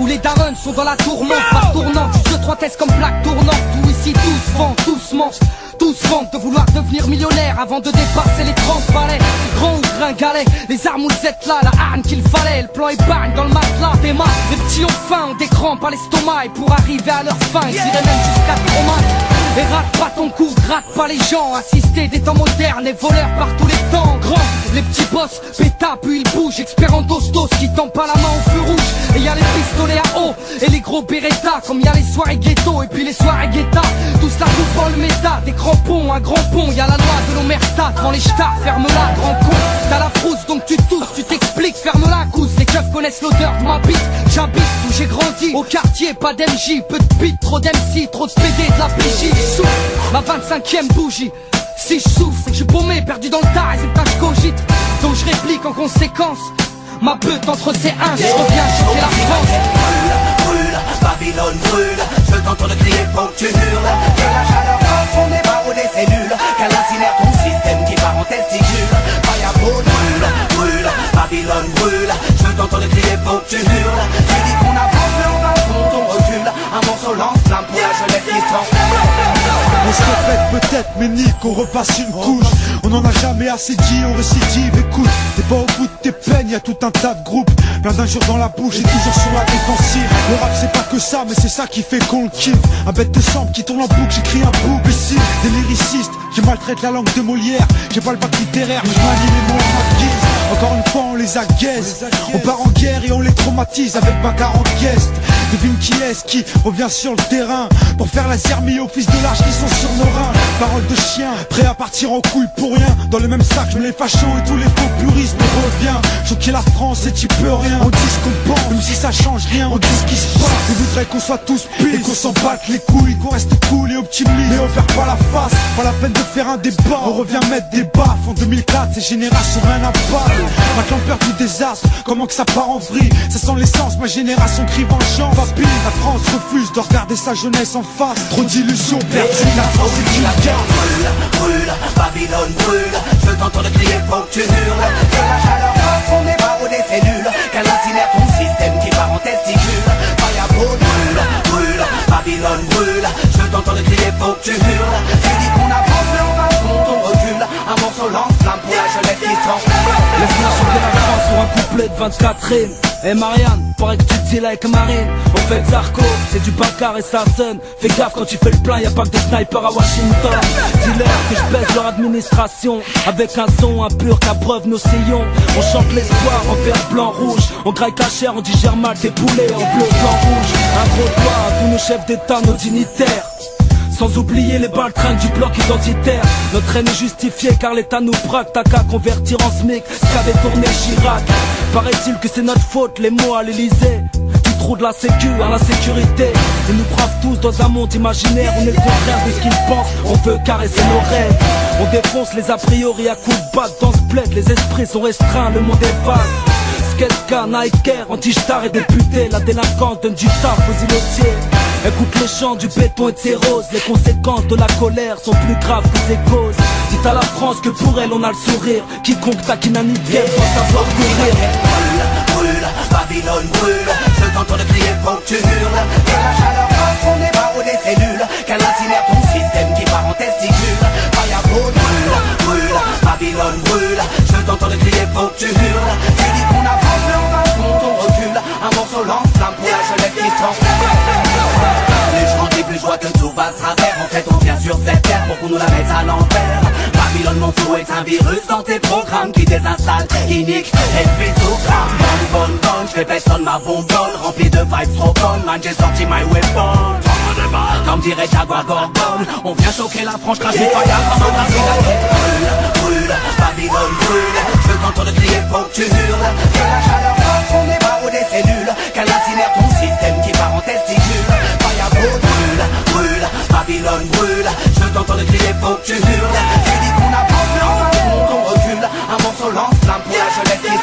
Où les darons sont dans la tourmente. Par tournant, du jeu 3 tests comme plaque tournante. Où ici tous vendent, tous mangent tous vendent de vouloir devenir millionnaire avant de dépasser les 30 balais Grand ou gringalet, les armes vous êtes là, la harne qu'il fallait. Le plan épargne dans le matelas des mains Les petits ont faim, ont des crampes à l'estomac. Et pour arriver à leur fin, ils iraient même jusqu'à trop et gratte pas les gens Assister des temps modernes et voleurs par tous les temps. Grand, les petits boss, péta puis ils bougent. Expert en dostos qui tend pas la main au feu rouge. Et y a les pistolets à eau et les gros beretta. Comme y a les soirées ghetto et puis les soirées guetta. Tout cela tout dans le méta, des crampons, un grand pont. Y a la loi de l'omerta, devant les stars, ferme-la, grand con. T'as la frousse donc tu tousses, tu t'expliques, keufs connaissent l'odeur de ma bite, j'habite où j'ai grandi Au quartier, pas d'MJ, peu de bite, trop d'MC, trop de PD, de la PJ ma 25ème bougie. Si je souffre, je suis paumé, perdu dans le tas, et c'est pas je cogite. Donc je réplique en conséquence. Ma beute entre ses uns, je reviens choquer la France. Brûle, brûle, Babylone brûle. Je t'entends de crier, que tu hurles. Que la chaleur fond des barreaux des cellules. Qu'elle incinère ton système qui part en testicule. Fire brûle, brûle, Babylone brûle. T'entends de crier, tu hurles. Tu dis qu'on avance, mais on va fond, on recule. Un morceau lance, plein pour la jeunesse qui se on se répète peut-être, mais nique, on repasse une couche. On en a jamais assez dit, on récidive, écoute. T'es pas au bout de tes peines, y a tout un tas de groupes. Plein d'injures dans la bouche et toujours sur la défensive. Le rap c'est pas que ça, mais c'est ça qui fait qu'on le kiffe. Un bête de sang qui tourne en boucle, j'écris un bouc ici. Des lyricistes qui maltraitent la langue de Molière. J'ai pas le bac littéraire, mais je manie les mots à guise. Encore une fois, on les agaise. On part en guerre et on les traumatise avec ma 40 guest. Devine qui est-ce qui revient sur le terrain pour faire la zermie au fils de l'âge qui sont sur nos reins. Parole de chien, prêt à partir en couille pour rien. Dans le même sac, je les fachos et tous les faux puristes. Choquer la France et tu peux rien. On dit ce qu'on pense, même si ça change rien. On dit ce qui se passe. Je voudrais qu'on soit tous pires et qu'on s'en batte les couilles, qu'on reste cool et optimiste. Mais on perd pas la face, pas la peine de faire un débat. On revient mettre des baffes. En 2004, ces générations rien à battre. Ma peur du désastre, comment que ça part en vrille? Ça sent l'essence, ma génération crie vengeance. La France refuse de regarder sa jeunesse en face. Trop d'illusions perdues, la France est une Brûle, brûle, Babylone brûle. Je t'entends crier, faut que tu hurles. Laisse-moi chanter la France sur un couplet de 24 rimes. Eh Marianne, paraît que tu dis avec Marine. On fait Zarco, c'est du bacar et ça sonne. Fais gaffe quand tu fais le plein, y'a pas que des snipers à Washington. Dis-leur que je baisse leur administration. Avec un son impur qu'à preuve nos sillons. On chante l'espoir en vert, blanc, rouge. On graille cachère, on digère mal tes poulets en bleu, blanc, rouge. Un gros doigt à tous nos chefs d'état, nos dignitaires sans oublier les baltringues du bloc identitaire. Notre haine est justifiée car l'État nous braque. T'as qu'à convertir en SMIC ce qu'avait tourné Chirac. Paraît-il que c'est notre faute, les mots à l'Elysée trou de la sécu à la sécurité. Ils nous bravent tous dans un monde imaginaire On est le contraire de ce qu'ils pensent, on veut caresser nos rêves. On défonce les a priori à coups de batte Dans ce bled, les esprits sont restreints, le monde est vague Sketka, Nike, anti-star et député. La délinquance donne du taf aux îlotiers Écoute les chants du béton et de ses roses. Les conséquences de la colère sont plus graves que ses causes. Dites à la France que pour elle on a le sourire. Quiconque taquine un guerre doit savoir courir. Brûle, brûle, Babylone brûle. Je t'entends de crier que tu hurles Que la chaleur fond des barreaux des cellules. Qu'elle incinère ton système qui part en testicule Fire brûle, brûle, Babylone brûle. Je t'entends de crier que tu hurles qui se plus je vois que tout va travers En fait on vient sur cette terre pour qu'on nous la mette à l'envers. Babylone mon fou est un virus dans tes programmes Qui désinstalle, qui nique et puis tout crame. Bonne, bonne, bonne, je répète sonne ma bonbonne Remplie de vibes trop bonnes, man j'ai sorti my weapon. Comme dirait Jaguar Gorgon On vient choquer la franche, crache feuilles comme un Babylone brûle. Je t'entends de crier, faut que tu hurles. Tu dis qu'on avance mais en fin de compte on recule. Un morceau lance flamme pour la jeunesse qui